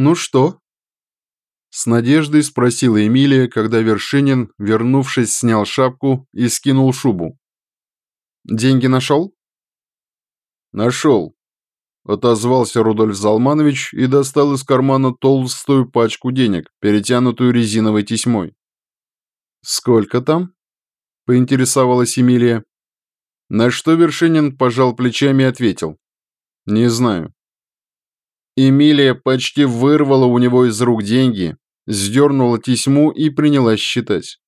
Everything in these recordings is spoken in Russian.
ну что?» С надеждой спросила Эмилия, когда Вершинин, вернувшись, снял шапку и скинул шубу. «Деньги нашел?» «Нашел», — отозвался Рудольф Залманович и достал из кармана толстую пачку денег, перетянутую резиновой тесьмой. «Сколько там?» — поинтересовалась Эмилия. На что Вершинин пожал плечами и ответил. «Не знаю». Эмилия почти вырвала у него из рук деньги, сдернула тесьму и принялась считать.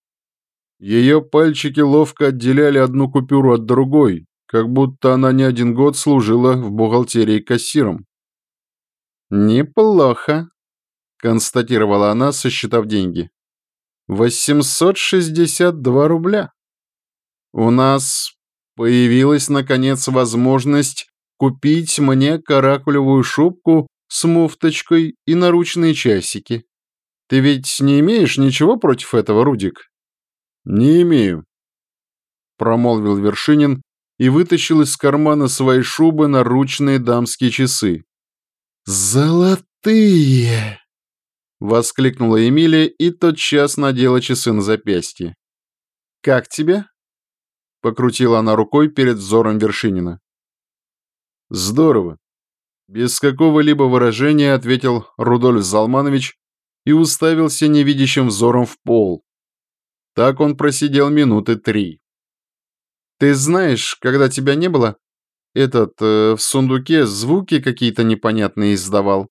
Ее пальчики ловко отделяли одну купюру от другой, как будто она не один год служила в бухгалтерии кассиром. «Неплохо», — констатировала она, сосчитав деньги. «862 рубля. У нас появилась, наконец, возможность купить мне каракулевую шубку с муфточкой и наручные часики. Ты ведь не имеешь ничего против этого, Рудик? Не имею, промолвил Вершинин и вытащил из кармана своей шубы наручные дамские часы. «Золотые!» — воскликнула Эмилия и тотчас надела часы на запястье. «Как тебе?» — покрутила она рукой перед взором Вершинина. «Здорово. Без какого-либо выражения ответил Рудольф Залманович и уставился невидящим взором в пол. Так он просидел минуты три. «Ты знаешь, когда тебя не было, этот э, в сундуке звуки какие-то непонятные издавал»,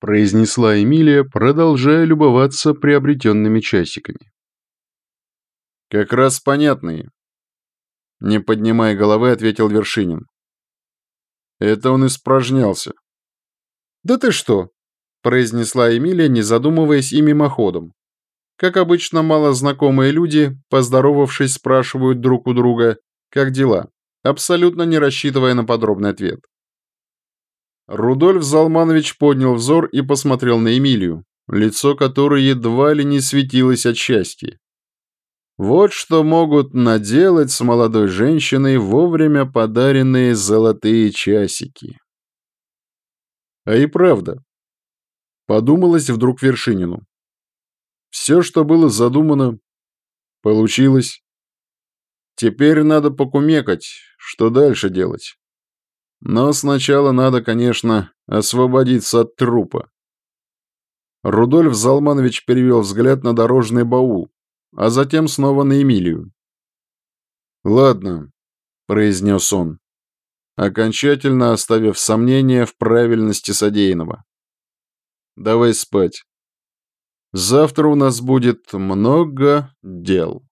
произнесла Эмилия, продолжая любоваться приобретенными часиками. «Как раз понятные», не поднимая головы, ответил Вершинин. Это он испражнялся. «Да ты что?» – произнесла Эмилия, не задумываясь и мимоходом. Как обычно, малознакомые люди, поздоровавшись, спрашивают друг у друга, как дела, абсолютно не рассчитывая на подробный ответ. Рудольф Залманович поднял взор и посмотрел на Эмилию, лицо которой едва ли не светилось от счастья. Вот что могут наделать с молодой женщиной вовремя подаренные золотые часики. А и правда. Подумалось вдруг Вершинину. Все, что было задумано, получилось. Теперь надо покумекать, что дальше делать. Но сначала надо, конечно, освободиться от трупа. Рудольф Залманович перевел взгляд на дорожный баул, а затем снова на Эмилию. «Ладно», — произнес он, окончательно оставив сомнения в правильности содеянного. «Давай спать. Завтра у нас будет много дел».